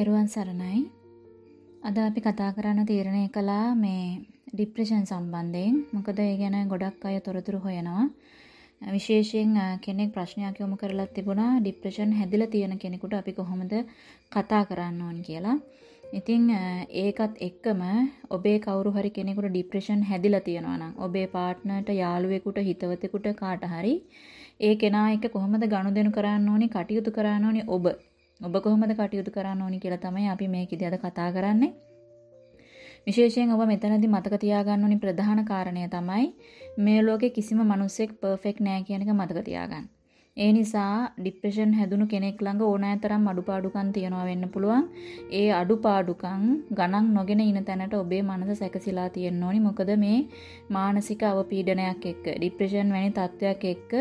තෙරුවන් සරණයි. අද අපි කතා කරන්න තීරණය කළා මේ ડિප්‍රෙෂන් සම්බන්ධයෙන්. මොකද ඒ ගැන ගොඩක් අය තොරතුරු හොයනවා. විශේෂයෙන් කෙනෙක් ප්‍රශ්නයක් යොමු කරලා තිබුණා ડિප්‍රෙෂන් හැදිලා තියෙන කෙනෙකුට අපි කොහොමද කතා කරන්න ඕන කියලා. ඉතින් ඒකත් එක්කම ඔබේ කවුරු හරි කෙනෙකුට ડિප්‍රෙෂන් හැදිලා තියෙනවා නම් ඔබේ පාර්ට්නර්ට යාළුවෙකුට හිතවතෙකුට කාට හරි ඒ කෙනා එක්ක කොහොමද ගනුදෙනු කරන්න ඕනේ කටයුතු කරන්න ඕනේ ඔබ ඔබ කොහොමද කටයුතු කරන්න ඕනි කියලා තමයි අපි මේකෙදි අද කතා කරන්නේ. විශේෂයෙන් ඔබ මෙතනදී මතක තියාගන්න ඕනි ප්‍රධාන කාරණය තමයි මේ ලෝකේ කිසිම මිනිසෙක් පර්ෆෙක්ට් නෑ කියන එක මතක තියාගන්න. ඒ නිසා ડિප්‍රෙෂන් හැදුණු කෙනෙක් ළඟ ඕනෑතරම් අඩුපාඩුකම් තියනවා වෙන්න පුළුවන්. ඒ අඩුපාඩුකම් ගණන් නොගෙන ඉන තැනට ඔබේ මනස සැකසීලා තියෙන්න ඕනි. මොකද මේ මානසික අවපීඩනයක් එක්ක ડિප්‍රෙෂන් වැනි තත්ත්වයක් එක්ක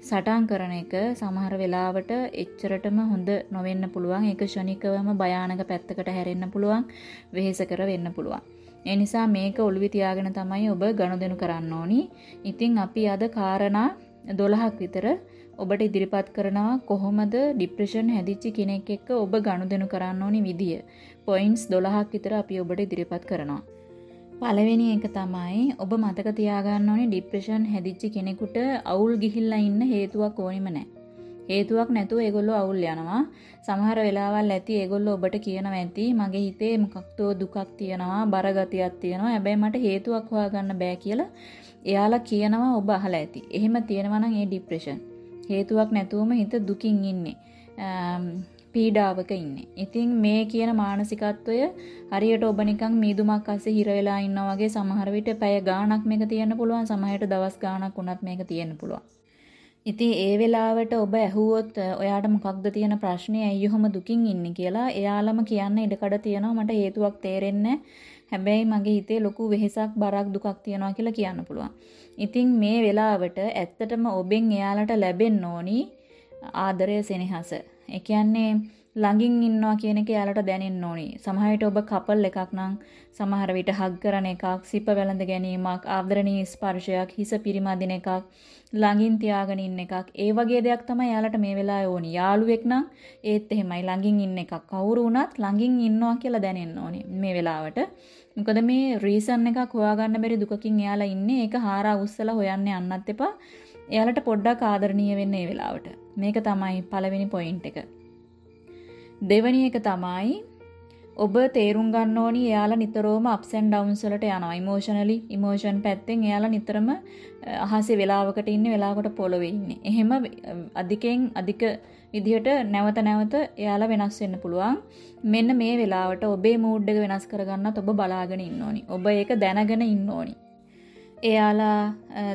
සටන් කරන එක සමහර වෙලාවට එච්චරටම හොඳ නොවෙන්න පුළුවන්. ඒක ෂණිකවම භයානක පැත්තකට හැරෙන්න පුළුවන්. වෙහෙසකර වෙන්න පුළුවන්. ඒ නිසා මේක ඔළුවේ තියාගෙන තමයි ඔබ ගනුදෙනු කරන්න ඕනි. ඉතින් අපි අද කාරණා 12ක් විතර ඔබට ඉදිරිපත් කරනවා කොහොමද ඩිප්‍රෂන් හැදිච්චි කෙනෙක් එක්ක ඔබ ගණුදෙනු කරන්න ඕනි විදිය. පොයින්ස් දොළහක් විතර අපි ඔබට ඉදිරිපත් කරනවා. පළවෙනි එක තමයි ඔබ මතක තියාගන්න ඕනි ඩිප්‍රෂන් හැදිච්චි කෙනෙකුට අවුල් ගිහිල්ලා ඉන්න හේතුවක් ඕනිම නැහැ. හේතුවක් නැතුව ඒගොල්ලෝ අවුල් යනවා. සමහර වෙලාවල් ඇති ඒගොල්ලෝ ඔබට කියනවා ඇති මගේ හිතේ මොකක්දෝ දුකක් තියෙනවා, බරගතියක් තියෙනවා. හැබැයි මට හේතුවක් හොයාගන්න බෑ කියලා එයාලා කියනවා ඔබ අහලා ඇති. එහෙම තියෙනවා නම් ඒ ડિප්‍රෙෂන්. හේතුවක් නැතුවම හිත දුකින් ඉන්නේ. පීඩාවක ඉන්නේ. ඉතින් මේ කියන මානසිකත්වය හරියට ඔබ නිකන් මීදුමක් අස්සේ හිර වෙලා ඉන්නා වගේ සමහර විට පැය ගාණක් මේක තියෙන්න පුළුවන් සමහරට දවස් ගාණක් වුණත් මේක තියෙන්න පුළුවන්. ඉතින් ඒ වෙලාවට ඔබ ඇහුවොත් ඔයාට මොකක්ද තියෙන ප්‍රශ්නේ ඇයි ඔහොම දුකින් ඉන්නේ කියලා එයාලම කියන්න ඉඩකඩ තියෙනවා මට හේතුවක් තේරෙන්නේ හැබැයි මගේ හිතේ ලොකු වෙහෙසක් බරක් දුකක් තියෙනවා කියලා කියන්න පුළුවන්. ඉතින් මේ වෙලාවට ඇත්තටම ඔබෙන් එයාලට ලැබෙන්න ඕනි ආදරය සෙනෙහස. ඒ කියන්නේ ළඟින් ඉන්නවා කියන එක යාලට දැනෙන්න ඕනි. සමහර විට ඔබ කපල් එකක් නම් සමහර විට හග් කරන එකක්, සිප වැළඳ ගැනීමක්, ආදරණීය ස්පර්ශයක්, හිස පිරිමදින එකක්, ළඟින් තියාගෙන ඉන්න එකක්. ඒ වගේ දෙයක් තමයි යාලට මේ වෙලාවේ ඕනි. යාළුවෙක් නම් ඒත් එහෙමයි ළඟින් ඉන්න එකක්. කවුරු වුණත් ළඟින් ඉන්නවා කියලා දැනෙන්න ඕනි මේ වෙලාවට. මොකද මේ රීසන් එකක් හොයාගන්න බැරි දුකකින් එයාලා ඉන්නේ. ඒක හාරා උස්සලා හොයන්න යන්නත් එපා. එයාලට පොඩ්ඩක් ආදරණීය වෙන්න මේ වෙලාවට. මේක තමයි පළවෙනි පොයින්ට් එක. දෙවැනි එක තමයි ඔබ තේරුම් ගන්න ඕනි එයාලා නිතරම ups and downs වලට යනවා. emotionally emotion පැත්තෙන් එයාලා නිතරම අහසේ වෙලාවකට ඉන්නේ වෙලාවකට පොළවේ ඉන්නේ. එහෙම අධිකෙන් අධික විදිහට නැවත නැවත එයාලා වෙනස් වෙන්න පුළුවන්. මෙන්න මේ වෙලාවට ඔබේ මූඩ් එක වෙනස් කරගන්නත් ඔබ බලාගෙන ඉන්න ඕනි. ඔබ ඒක දැනගෙන ඉන්න ඕනි. එයාලා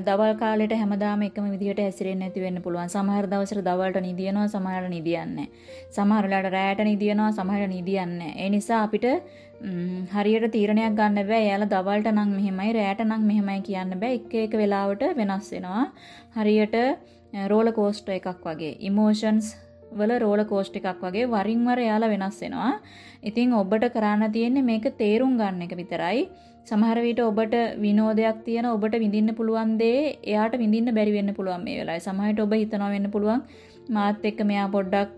දවල් කාලෙට හැමදාම එකම විදිහට හැසිරෙන්නේ නැති වෙන්න පුළුවන්. සමහර දවසට දවල්ට නිදියනවා, සමහරට නිදියන්නේ සමහර වෙලාවට රැයට නිදියනවා, සමහරට නිදියන්නේ ඒ නිසා අපිට හරියට තීරණයක් ගන්න බෑ. එයාලා දවල්ට නම් මෙහෙමයි, රැයට නම් මෙහෙමයි කියන්න බෑ. එක එක වෙලාවට වෙනස් වෙනවා. හරියට රෝලර් කෝස්ටර් එකක් වගේ. ඉමෝෂන්ස් වල රෝලර් කෝස්ටර් එකක් වගේ වරින් වර එයාලා වෙනස් වෙනවා. ඉතින් ඔබට කරන්න තියෙන්නේ මේක තේරුම් ගන්න එක විතරයි. සමහර විට ඔබට විනෝදයක් තියෙන ඔබට විඳින්න පුළුවන් දේ එයාට විඳින්න බැරි වෙන්න පුළුවන් මේ වෙලාවේ. සමහර විට ඔබ හිතනවා වෙන්න පුළුවන් මාත් එක්ක මෙයා පොඩ්ඩක්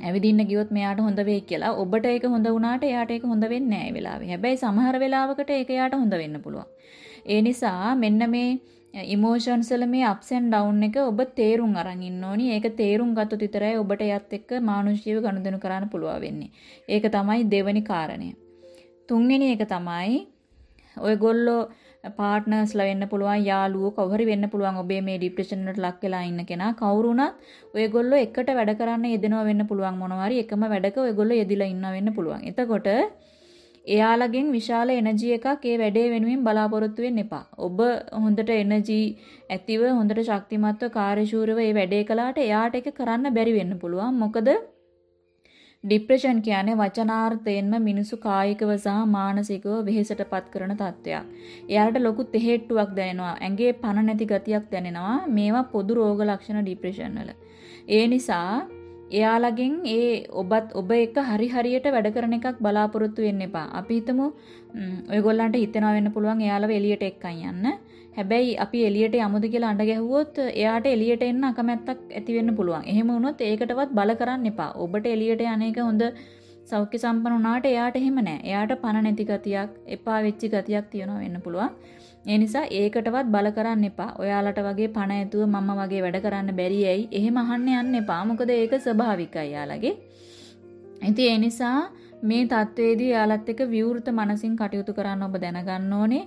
ඇවිදින්න ගියොත් මෙයාට හොඳ වෙයි කියලා. ඔබට ඒක හොඳ වුණාට එයාට ඒක හොඳ වෙන්නේ නැහැ ඒ වෙලාවේ. හැබැයි සමහර වෙලාවකට ඒක එයාට හොඳ වෙන්න පුළුවන්. ඒ නිසා මෙන්න මේ ඉමෝෂන්ස් වල මේ ups and down එක ඔබ තේරුම් අරන් ඉන්න ඕනි. ඒක තේරුම් ගත්තොත් විතරයි ඔබට එයත් එක්ක මානුෂීව ගනුදෙනු කරන්න පුළුවන් වෙන්නේ. ඒක තමයි දෙවෙනි කාරණය. තුන්වෙනි එක තමයි ඔයගොල්ලෝ පාර්ට්නර්ස්ලා වෙන්න පුළුවන් යාළුවෝ කවුරු වෙන්න පුළුවන් ඔබේ මේ ડિප්‍රෙෂන් එකට ලක් වෙලා ඉන්න කෙනා කවුරු වුණත් ඔයගොල්ලෝ එකට වැඩ කරන්න යෙදෙනවා වෙන්න පුළුවන් මොනවා හරි එකම වැඩක ඔයගොල්ලෝ යෙදිලා ඉන්නවා වෙන්න පුළුවන්. එතකොට එයාලගෙන් විශාල එනර්ජි එකක් ඒ වැඩේ වෙනුවෙන් බලාපොරොත්තු වෙන්න එපා. ඔබ හොඳට එනර්ජි ඇතිව හොඳට ශක්තිමත්ව කාර්යශූරව ඒ වැඩේ කළාට එයාට ඒක කරන්න බැරි වෙන්න පුළුවන්. මොකද ડિප්‍රෙෂන් කියන්නේ වචනාර්ථයෙන්ම මිනිසු කායිකව සහ මානසිකව වෙහෙසටපත් කරන තත්ත්වයක්. එයාලට ලොකු තෙහෙට්ටුවක් දැනෙනවා. ඇඟේ පණ නැති ගතියක් දැනෙනවා. මේවා පොදු රෝග ලක්ෂණ ડિප්‍රෙෂන් වල. ඒ නිසා එයාලගෙන් ඒ ඔබත් ඔබ එක හරි හරියට වැඩ කරන එකක් බලාපොරොත්තු වෙන්න එපා. අපි හිතමු ඔයගොල්ලන්ට හිතෙනවා වෙන්න පුළුවන් එයාලව එළියට එක්කන් යන්න. හැබැයි අපි එළියට යමුද කියලා අඬ ගැහුවොත් එයාට එළියට එන්න අකමැත්තක් ඇති වෙන්න පුළුවන්. එහෙම වුණොත් ඒකටවත් බල කරන්න එපා. ඔබට එළියට යන එක හොඳ සෞඛ්‍ය සම්පන්න වුණාට එයාට එහෙම නැහැ. එයාට පණ නැති ගතියක්, එපා වෙච්ච ගතියක් තියෙනවා වෙන්න පුළුවන්. ඒ නිසා ඒකටවත් බල කරන්න එපා. ඔයාලට වගේ පණ ඇතුව මම වගේ වැඩ කරන්න බැරි ඇයි? එහෙම අහන්න යන්න එපා. මොකද ඒක ස්වභාවිකයි යාළගේ. ඉතින් ඒ නිසා මේ தത്വෙදී යාලත් එක්ක විවෘත මනසින් කටයුතු කරන්න ඔබ දැනගන්න ඕනේ.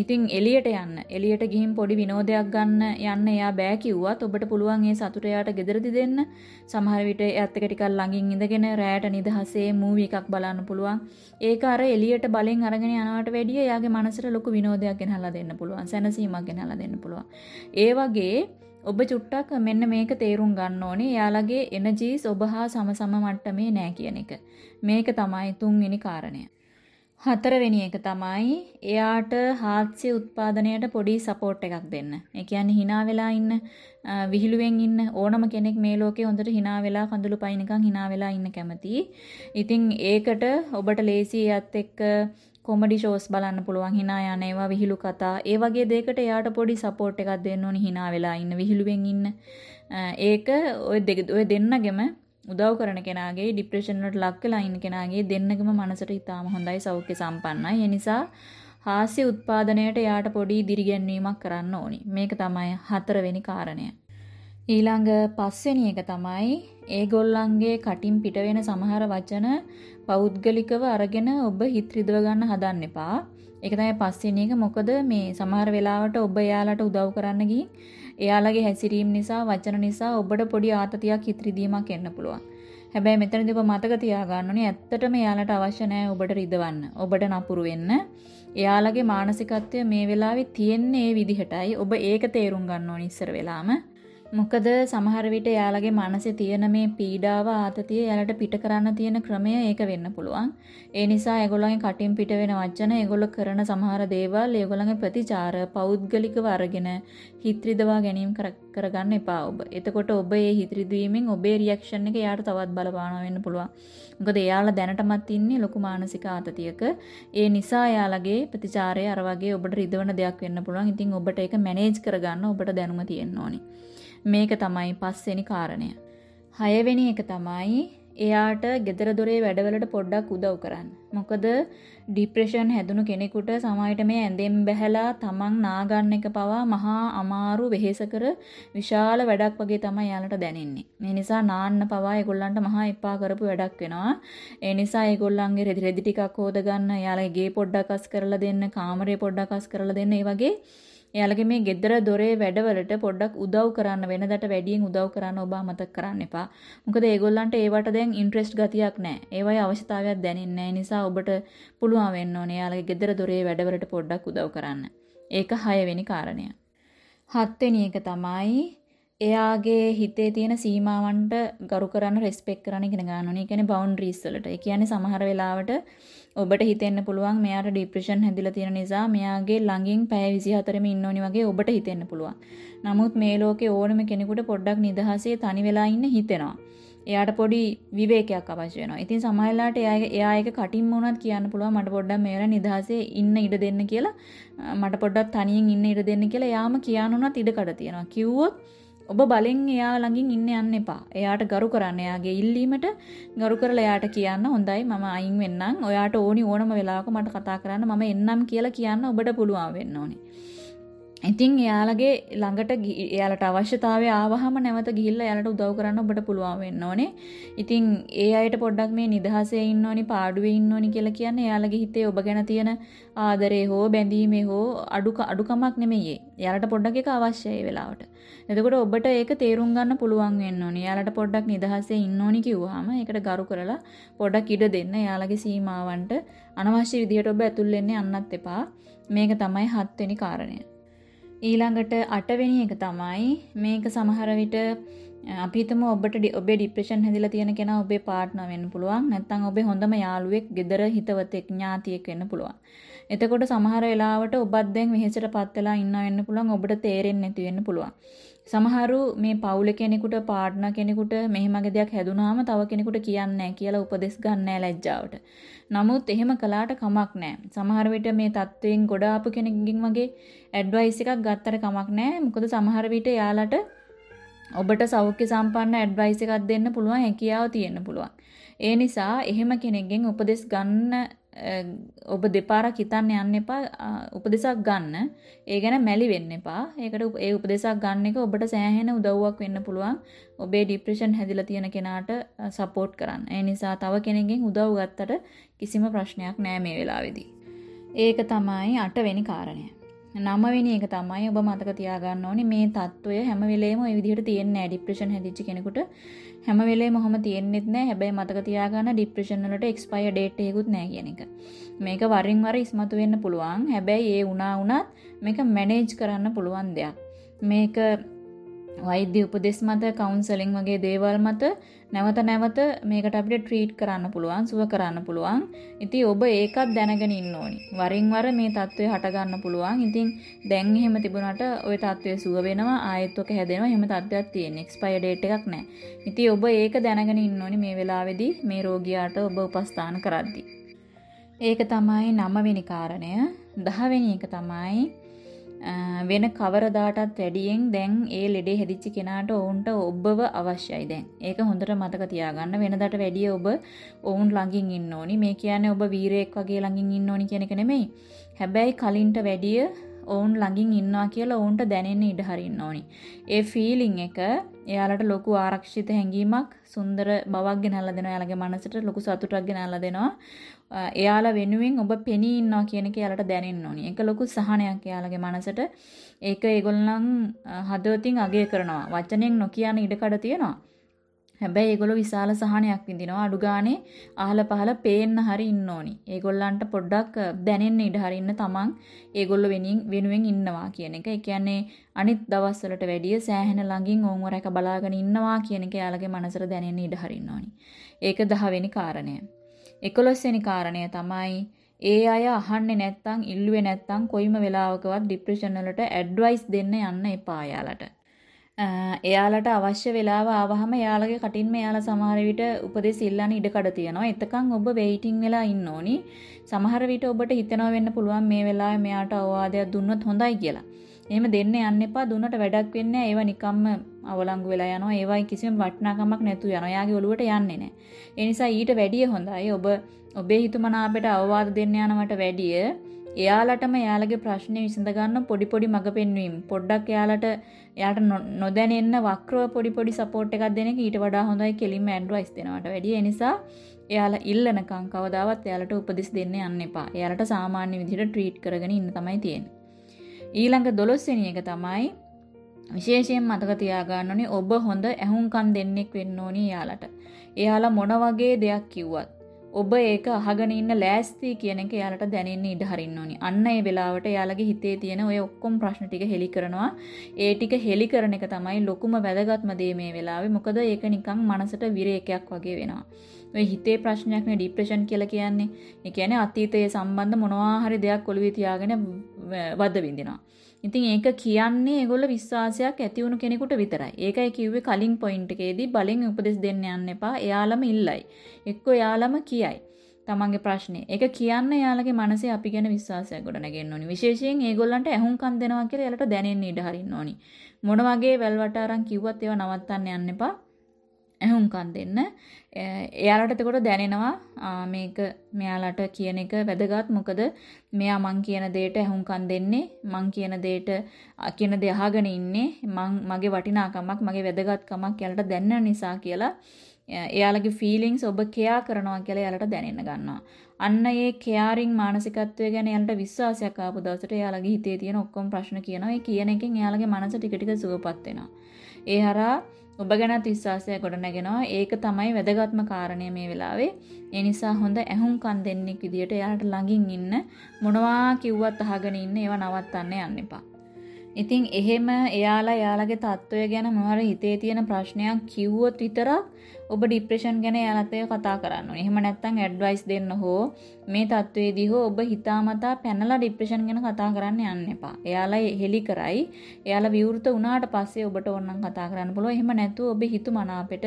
ඉතින් එළියට යන්න. එළියට ගිහින් පොඩි විනෝදයක් ගන්න යන්න එයා බෑ කිව්වත් ඔබට පුළුවන් ඒ සතුට එයාට gederදි දෙන්න. සමහර විට එයාත් එක්ක ටිකක් ළඟින් ඉඳගෙන රැයට නිදහසේ මූවී එකක් බලන්න පුළුවන්. ඒක අර එළියට බලෙන් අරගෙන යනවට වැඩිය එයාගේ මනසට ලොකු විනෝදයක් ගෙනහලා දෙන්න පුළුවන්. සැනසීමක් ගෙනහලා දෙන්න පුළුවන්. ඒ වගේ ඔබ චුට්ටක් මෙන්න මේක තේරුම් ගන්න ඕනේ. එයාලගේ එනර්ජීස් ඔබ හා සමසම මට්ටමේ නෑ කියන එක. මේක තමයි තුන්වෙනි කාරණය. හතරවෙනි එක තමයි එයාට හාස්‍ය උත්පාදනයට පොඩි සපෝට් එකක් දෙන්න. ඒ කියන්නේ hina වෙලා ඉන්න විහිළුවෙන් ඉන්න ඕනම කෙනෙක් මේ ලෝකේ හොඳට hina වෙලා කඳුළු පයින්කම් hina වෙලා ඉන්න කැමති. ඉතින් ඒකට ඔබට ලේසි එයත් එක්ක කොමඩි ෂෝස් බලන්න පුළුවන්. hina යන ඒවා විහිළු කතා. ඒ වගේ දෙයකට එයාට පොඩි සපෝට් එකක් දෙන්න ඕනි hina වෙලා ඉන්න විහිළුවෙන් ඉන්න. ඒක ඔය දෙක ඔය දෙන්නගෙම උදව් කරන කෙනාගේ ડિප්‍රෙෂන් වලට ලක් වෙලා ඉන්න කෙනාගේ දෙන්නගෙම මනසට ඉතාම හොඳයි සෞඛ්‍ය සම්පන්නයි. ඒ නිසා හාස්‍ය උත්පාදනයට එයාට පොඩි දිරිගැන්වීමක් කරන්න ඕනි. මේක තමයි හතරවෙනි කාරණය. ඊළඟ පස්වෙනි එක තමයි ඒගොල්ලන්ගේ කටින් පිට වෙන සමහර වචන පෞද්ගලිකව අරගෙන ඔබ හිත රිදව ගන්න හදන්න එපා. ඒක තමයි පස්වෙනි එක. මොකද මේ සමහර වෙලාවට ඔබ එයාලට උදව් කරන්න ගිහින් එයාලගේ හැසිරීම නිසා වචන නිසා ඔබට පොඩි ආතතියක් හිත රිදීමක් එන්න පුළුවන්. හැබැයි මෙතනදී ඔබ මතක තියාගන්න ඕනේ ඇත්තටම එයාලට අවශ්‍ය නැහැ ඔබට රිදවන්න. ඔබට නපුරු වෙන්න. එයාලගේ මානසිකත්වය මේ වෙලාවේ තියෙන්නේ ඒ විදිහටයි. ඔබ ඒක තේරුම් ගන්න ඕනේ ඉස්සර වෙලාම. මොකද සමහර විට එයාලගේ මනසේ තියෙන මේ පීඩාව ආතතිය එයාලට පිට කරන්න තියෙන ක්‍රමය ඒක වෙන්න පුළුවන්. ඒ නිසා ඒගොල්ලන්ගේ කටින් පිට වෙන වචන, ඒගොල්ලෝ කරන සමහර දේවල්, ඒගොල්ලන්ගේ ප්‍රතිචාර පෞද්ගලිකව අරගෙන හිත්‍රිදවා ගැනීම කරගන්න එපා ඔබ. එතකොට ඔබ ඒ හිත්‍රිදවීමෙන් ඔබේ රියැක්ෂන් එක එයාට තවත් බලපානවා වෙන්න පුළුවන්. මොකද එයාලා දැනටමත් ඉන්නේ ලොකු මානසික ආතතියක. ඒ නිසා එයාලගේ ප්‍රතිචාරය අර වගේ ඔබට රිදවන දෙයක් වෙන්න පුළුවන්. ඉතින් ඔබට ඒක මැනේජ් කරගන්න ඔබට දැනුම තියෙන්න ඕනේ. මේක තමයි පස්වෙනි කාරණය. හයවෙනි එක තමයි එයාට gedara dore වැඩවලට පොඩ්ඩක් උදව් කරන්න. මොකද ડિප්‍රෙෂන් හැදුණු කෙනෙකුට සමහරට මේ ඇඳෙන් බැහැලා තමන් නාගන්න එක පවා මහා අමාරු වෙහෙසකර විශාල වැඩක් වගේ තමයි යාලට දැනෙන්නේ. මේ නිසා නාන්න පවා ඒගොල්ලන්ට මහා එපා කරපු වැඩක් වෙනවා. ඒ නිසා ඒගොල්ලන්ගේ රෙදි රෙදි ටිකක් හොද ගන්න, යාලගේ ගේ පොඩ්ඩක් අස් කරලා දෙන්න, කාමරේ පොඩ්ඩක් අස් කරලා දෙන්න, ඒ වගේ එයාලගේ මේ gedara දොරේ වැඩවලට පොඩ්ඩක් උදව් කරන්න වෙනදට වැඩියෙන් උදව් කරන්න ඔබ අමතක කරන්න එපා. මොකද ඒගොල්ලන්ට ඒවට දැන් ඉන්ට්‍රෙස්ට් ගතියක් නැහැ. ඒවයි අවශ්‍යතාවයක් දැනෙන්නේ නිසා ඔබට පුළුවන් වෙන්න ඕනේ එයාලගේ gedara දොරේ වැඩවලට පොඩ්ඩක් උදව් කරන්න. ඒක 6 වෙනි කාරණය. 7 වෙනි එක තමයි එයාගේ හිතේ තියෙන සීමාවන්ට ගරු කරන්න රෙස්පෙක්ට් කරන්න ඉගෙන ගන්න ඕනේ. ඒ කියන්නේ බවුන්ඩරිස් වලට. ඒ කියන්නේ සමහර වෙලාවට ඔබට හිතෙන්න පුළුවන් මෙයාට ડિප්‍රෙෂන් හැදිලා තියෙන නිසා මෙයාගේ ළඟින් පැය 24ම ඉන්න ඕනි වගේ ඔබට හිතෙන්න පුළුවන්. නමුත් මේ ලෝකේ ඕනම කෙනෙකුට පොඩ්ඩක් නිදහසේ තනි වෙලා ඉන්න හිතෙනවා. එයාට පොඩි විවේකයක් අවශ්‍ය වෙනවා. ඉතින් සමහරලාට එයා එයා එක කටින්ම වුණත් කියන්න පුළුවන් මට පොඩ්ඩක් මේ වෙලාව නිදහසේ ඉන්න ඉඩ දෙන්න කියලා. මට පොඩ්ඩක් තනියෙන් ඉන්න ඉඩ දෙන්න කියලා එයාම කියන්න උනත් ඉඩ කඩ තියෙනවා. කිව්වොත් ඔබ බලෙන් එයා ළඟින් ඉන්න යන්න එපා. එයාට ගරු කරන්න. එයාගේ ඉල්ලීමට ගරු කරලා එයාට කියන්න හොඳයි මම අයින් වෙන්නම්. ඔයාට ඕනි ඕනම වෙලාවක මට කතා කරන්න මම එන්නම් කියලා කියන්න ඔබට පුළුවන් වෙන්න ඕනේ. ඉතින් එයාලගේ ළඟට එයාලට අවශ්‍යතාවය ආවහම නැවත ගිහිල්ලා එයාලට උදව් කරන්න ඔබට පුළුවන් වෙන්න ඕනේ. ඉතින් ඒ අයට පොඩ්ඩක් මේ නිදහසේ ඉන්න ඕනි පාඩුවේ ඉන්න ඕනි කියලා කියන්නේ එයාලගේ හිතේ ඔබ ගැන තියෙන ආදරේ හෝ බැඳීමේ හෝ අඩු අඩුකමක් නෙමෙයි. එයාලට පොඩ්ඩක් ඒක අවශ්‍යයි වෙලාවට. එතකොට ඔබට ඒක තේරුම් ගන්න පුළුවන් වෙන්න ඕනි. එයාලට පොඩ්ඩක් නිදහසේ ඉන්න ඕනි කිව්වහම ඒකට ගරු කරලා පොඩ්ඩක් ඉඩ දෙන්න. එයාලගේ සීමාවන්ට අනවශ්‍ය විදියට ඔබ ඇතුල් වෙන්නේ අන්නත් එපා. මේක තමයි හත්වෙනි කාරණය. ඊළඟට අටවෙනි එක තමයි මේක සමහර විට අපි හිතමු ඔබට ඔබේ ડિප්‍රෙෂන් හැදිලා තියෙන කෙනා ඔබේ පාර්ට්නර් වෙන්න පුළුවන් නැත්නම් ඔබේ හොඳම යාළුවෙක්, ගෙදර හිතවතෙක්, ඥාතියෙක් වෙන්න පුළුවන්. එතකොට සමහර වෙලාවට ඔබත් දැන් වෙහෙසටපත් වෙලා ඉන්න වෙන්න පුළුවන් ඔබට තේරෙන්නේ නැති වෙන්න පුළුවන්. සමහරු මේ පවුල කෙනෙකුට පාර්ට්නර් කෙනෙකුට මෙහෙමගේ දෙයක් හැදුනාම තව කෙනෙකුට කියන්නේ නැහැ කියලා උපදෙස් ගන්න ලැජ්ජාවට. නමුත් එහෙම කළාට කමක් නැහැ. සමහර විට මේ தත්වයෙන් ගොඩ ආපු කෙනෙක්ගෙන් වගේ ඇඩ්වයිස් එකක් ගත්තට කමක් නැහැ. මොකද සමහර විට යාලට ඔබට සෞඛ්‍ය සම්පන්න ඇඩ්වයිස් එකක් දෙන්න පුළුවන් හැකියාව තියෙන්න පුළුවන්. ඒ නිසා එහෙම කෙනෙක්ගෙන් උපදෙස් ගන්න ඔබ දෙපාරක් හිතන්න යන්න එපා උපදෙසක් ගන්න. ඒ ගැන මැලි වෙන්න එපා. ඒකට ඒ උපදෙසක් ගන්න එක ඔබට සෑහෙන උදව්වක් වෙන්න පුළුවන්. ඔබේ ડિප්‍රෙෂන් හැදිලා තියෙන කෙනාට සපෝට් කරන්න. ඒ නිසා තව කෙනෙක්ගෙන් උදව් ගත්තට කිසිම ප්‍රශ්නයක් නෑ මේ වෙලාවේදී. ඒක තමයි අටවෙනි කාරණය. නමවෙනි එක තමයි ඔබ මතක තියාගන්න ඕනේ. මේ தত্ত্বය හැම වෙලේම ওই විදිහට තියෙන්නේ නැහැ ડિප්‍රෙෂන් හැදිච්ච කෙනෙකුට හැම වෙලේම ඔහම තියෙන්නෙත් නැහැ හැබැයි මතක තියාගන්න ડિප්‍රෙෂන් වලට එක්ස්පයර් ඩේට් එකකුත් නැහැ කියන එක. මේක වරින් වර ඉස්මතු වෙන්න පුළුවන්. හැබැයි ඒ උනා උනත් මේක මැනේජ් කරන්න පුළුවන් දෙයක්. මේක වෛද්‍ය උපදෙස් මත කවුන්සලින් වගේ දේවල් මත නැවත නැවත මේකට අපිට ට්‍රීට් කරන්න පුළුවන් සුව කරන්න පුළුවන්. ඉති ඔබ ඒකත් දැනගෙන ඉන්න ඕනි. වරින් වර මේ තත්ත්වය හටගන්න පුළුවන්. ඉතින් දැන් එහෙම තිබුණට ඔය තත්ත්වය සුව වෙනවා ආයත්වක හැදෙනවා. එහෙම තත්ත්වයක් තියෙන එක්ස්පයර් ඩේට් එකක් නැහැ. ඉතින් ඔබ ඒක දැනගෙන ඉන්න ඕනි මේ වෙලාවේදී මේ රෝගියාට ඔබ උපස්ථාන කරද්දී. ඒක තමයි 9 වෙනි කාරණය. 10 වෙනි එක තමයි වෙන කවරදාටත් වැඩියෙන් දැන් ඒ ලෙඩේ හැදිච්ච කෙනාට ඔවුන්ට ඔබව අවශ්‍යයි දැන්. ඒක හොඳට මතක තියාගන්න. වෙනදාට වැඩිය ඔබ ඔවුන් ළඟින් ඉන්න ඕනි. මේ කියන්නේ ඔබ වීරයෙක් වගේ ළඟින් ඉන්න ඕනි කියන එක නෙමෙයි. හැබැයි කලින්ට වැඩිය ඔවුන් ළඟින් ඉන්නවා කියලා ඔවුන්ට දැනෙන්න ඉඩ හරින්න ඕනි. ඒ ෆීලිං එක එයාලට ලොකු ආරක්ෂිත හැඟීමක් සුන්දර බවක් ගෙනල්ලා දෙනවා. එයාලගේ මනසට ලොකු සතුටක් ගෙනල්ලා දෙනවා. එයාලා වෙනුවෙන් ඔබ පෙනී ඉන්නවා කියන එක එයාලට දැනෙන්න ඕනි. ඒක ලොකු සහනයක් එයාලගේ මනසට. ඒක ඒගොල්ලන් හදවතින් අගය කරනවා. වචනෙන් නොකියන ඉඩකඩ තියෙනවා. හැබැයි ඒගොල්ලෝ විශාල සහනයක් විඳිනවා. අඩු ගානේ අහල පහල පේන්න හරි ඉන්න ඕනි. ඒගොල්ලන්ට පොඩ්ඩක් දැනෙන්න ඉඩ හරි ඉන්න තමන් ඒගොල්ලෝ වෙනින් වෙනුවෙන් ඉන්නවා කියන එක. ඒ කියන්නේ අනිත් දවස්වලට වැඩිය සෑහෙන ළඟින් ඕන්ව රැක බලාගෙන ඉන්නවා කියන එක යාළගේ මනසට දැනෙන්න ඉඩ හරින්න ඕනි. ඒක 10 වෙනි කාරණය. 11 වෙනි කාරණය තමයි ඒ අය අහන්නේ නැත්තම් ඉල්ලුවේ නැත්තම් කොයිම වෙලාවකවත් ડિප්‍රෙෂන් වලට ඇඩ්වයිස් දෙන්න යන්න එපා යාලට. එයාලට අවශ්‍ය වෙලාව ආවහම එයාලගේ කටින්ම එයාලා සමහර විට උපදෙස් ඉල්ලන්න ඉඩකඩ තියෙනවා. එතකන් ඔබ වෙයිටිං වෙලා ඉන්න ඕනි. සමහර විට ඔබට හිතෙනවා වෙන්න පුළුවන් මේ වෙලාවේ මෙයාට අවවාදයක් දුන්නොත් හොඳයි කියලා. එහෙම දෙන්න යන්න එපා. දුන්නට වැඩක් වෙන්නේ නැහැ. ඒවා නිකම්ම අවලංගු වෙලා යනවා. ඒවයි කිසිම වටිනාකමක් නැතු යනවා. එයාගේ ඔළුවට යන්නේ නැහැ. ඒ නිසා ඊට වැඩිය හොඳයි ඔබ ඔබේ හිතමනාපයට අවවාද දෙන්න යනවට වැඩිය එයාලටම එයාලගේ ප්‍රශ්නේ විසඳ ගන්න පොඩි පොඩි මඟ පෙන්වීම. පොඩ්ඩක් එයාලට එයාට නොදැනෙන්න වක්‍රව පොඩි පොඩි සපෝට් එකක් දෙන එක ඊට වඩා හොඳයි කෙලින්ම ඇඩ්වයිස් දෙනවට වැඩිය. ඒ නිසා එයාලා ඉල්ලනකම් කවදාවත් එයාලට උපදෙස් දෙන්න යන්න එපා. එයාලට සාමාන්‍ය විදිහට ට්‍රීට් කරගෙන ඉන්න තමයි තියෙන්නේ. ඊළඟ 12 වෙනි එක තමයි විශේෂයෙන් මතක තියාගන්න ඕනේ ඔබ හොඳ ඇහුම්කන් දෙන්නෙක් වෙන්න ඕනි එයාලට. එයාලා මොන වගේ දෙයක් කිව්වත් ඔබ ඒක අහගෙන ඉන්න ලෑස්ති කියන එක එයාලට දැනෙන්න ඉඩ හරින්න ඕනි. අන්න ඒ වෙලාවට එයාලගේ හිතේ තියෙන ඔය ඔක්කොම ප්‍රශ්න ටික හෙලි කරනවා. ඒ ටික හෙලි කරන එක තමයි ලොකුම වැදගත්ම දේ මේ වෙලාවේ. මොකද ඒක නිකන් මනසට විරේකයක් වගේ වෙනවා. ඔය හිතේ ප්‍රශ්නයක් නේ ડિප්‍රෙෂන් කියලා කියන්නේ. ඒ කියන්නේ අතීතයේ සම්බන්ධ මොනවා හරි දෙයක් ඔළුවේ තියාගෙන වද විඳිනවා. ඉතින් ඒක කියන්නේ ඒගොල්ලෝ විශ්වාසයක් ඇති වුණු කෙනෙකුට විතරයි. ඒකයි කිව්වේ කලින් පොයින්ට් එකේදී බලෙන් උපදෙස් දෙන්න යන්න එපා. එයාලම ඉල්ලයි. එක්කෝ එයාලම කියයි. තමන්ගේ ප්‍රශ්නේ. ඒක කියන්න එයාලගේ මනසේ අපි ගැන විශ්වාසයක් ගොඩනගෙන්න ඕනි. විශේෂයෙන් ඒගොල්ලන්ට ඇහුම්කන් දෙනවා කියලා එයාලට දැනෙන්න ඉඩ හරින්න ඕනි. මොන වගේ වැල්වට අරන් කිව්වත් ඒවා නවත්තන්න යන්න එපා. ඇහුම්කන් දෙන්න. එයාලට එතකොට දැනෙනවා මේක මෙයාලට කියන එක වැදගත් මොකද මෙයා මං කියන දෙයට ඇහුම්කන් දෙන්නේ මං කියන දෙයට කියන දේ අහගෙන ඉන්නේ මං මගේ වටිනාකමක් මගේ වැදගත්කමක් එයාලට දැනෙන නිසා කියලා එයාලගේ ෆීලිංස් ඔබ කෙයා කරනවා කියලා එයාලට දැනෙන්න ගන්නවා. අන්න ඒ කෙයාරින් මානසිකත්වය ගැන එයාලට විශ්වාසයක් ආපු දවසට එයාලගේ හිතේ තියෙන ඔක්කොම ප්‍රශ්න කියනවා. ඒ කියන එකෙන් එයාලගේ මනස ටික ටික සුවපත් වෙනවා. ඒ හරහා ඔබ ගැනත් විශ්වාසය ගොඩනගෙනවා. ඒක තමයි වැදගත්ම කාරණය මේ වෙලාවේ. ඒ නිසා හොඳ ඇහුම්කන් දෙන්නෙක් විදියට එයාට ළඟින් ඉන්න මොනවා කිව්වත් අහගෙන ඉන්න ඒවා නවත්තන්න යන්න එපා. ඉතින් එහෙම එයාලා එයාලගේ තත්ත්වය ගැන මොනවාර හිතේ තියෙන ප්‍රශ්නයක් කිව්වොත් විතරක් ඔබ ඩිප්‍රේෂන් ගැන යාලතය කතා කරන්න එහෙම නැත්තං ඇඩ්වයිස් දෙන්න හෝ මේ තත්ත්වේදී හෝ ඔබ හිතාමතා පැනලා ඩිප්‍රේෂන් ගැන කතා කරන්න යන්න එපා. එයාලා හෙලි කරයි. එයාලා විවෘත වුණාට පස්සේ ඔබට ඔන්නම් කතා කරන්න පුළුව එහෙම නැතුව ඔබ හිතු මනාපෙට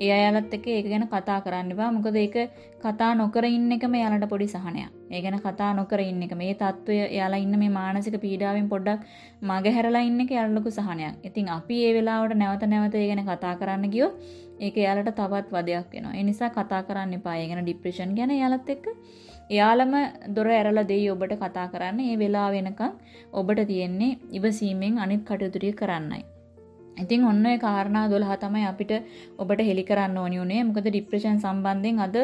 ඒ අයාලත් එක ඒක ගැන කතා කරන්න බා මොකද ඒක කතා නොකර ඉන්න එකම යාලට පොඩි සහනයක්. ඒ ගැන කතා නොකර ඉන්න එක මේ තත්ත්වය යාලා ඉන්න මේ මානසික පීඩාවෙන් පොඩ්ඩක් මගහැරලා ඉන්න එක යාලට ලොකු සහනයක්. ඉතින් අපි ඒ වෙලාවට නැවත නැවත ඒ ගැන කතා කරන්න ගියොත් ඒක යාලට තවත් වදයක් වෙනවා එනිසා කතා කරන්න එපා ඒගෙන ඩිප්‍රේෂන් ගැන යාලත් එක්ක යාලම දොර ඇරල දෙයි ඔබට කතා කරන්න ඒ වෙලා වෙනකං ඔබට තියෙන්නේ ඉවසීමෙන් අනිත් කටයුතුරිය කරන්නයි ඉතින් ඔන්න ඒ කාරණා 12 තමයි අපිට ඔබට හෙලි කරන්න ඕනි උනේ. මොකද ડિප්‍රෙෂන් සම්බන්ධයෙන් අද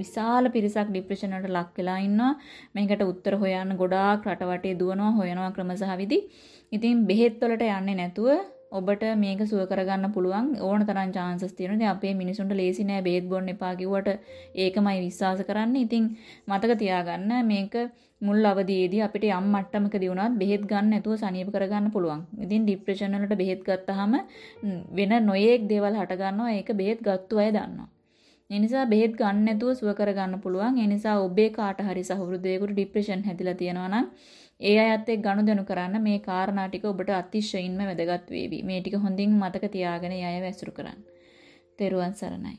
විශාල පිරිසක් ડિප්‍රෙෂන් වලට ලක් වෙලා ඉන්නවා. මේකට උත්තර හොයන්න ගොඩාක් රටවටේ දුවනවා, හොයනවා ක්‍රම සහ විදි. ඉතින් බෙහෙත් වලට යන්නේ නැතුව ඔබට මේක සුව කරගන්න පුළුවන් ඕන තරම් chances තියෙනවා. ඉතින් අපේ මිනිසුන්ට ලේසි නෑ බෙහෙත් බොන්න එපා කිව්වට ඒකමයි විශ්වාස කරන්නේ. ඉතින් මතක තියාගන්න මේක මුල් අවදියේදී අපිට යම් මට්ටමකදී වුණත් බෙහෙත් ගන්න නැතුව සනීප කරගන්න පුළුවන්. ඉතින් ડિප්‍රෙෂන් වලට බෙහෙත් ගත්තාම වෙන නොයේක් දේවල් හට ගන්නවා. ඒක බෙහෙත් ගත්තු අය දන්නවා. ඒ නිසා බෙහෙත් ගන්න නැතුව සුව කරගන්න පුළුවන්. ඒ නිසා ඔබේ කාට හරි සහෘදයෙකුට ડિප්‍රෙෂන් හැදිලා තියෙනවා නම් ඒ අයත් එක්ක ගනුදෙනු කරන්න මේ කාරණා ටික ඔබට අතිශයින්ම වැදගත් වේවි. මේ ටික හොඳින් මතක තියාගෙන ඒ අයව ඇසුරු කරන්න. තෙරුවන් සරණයි.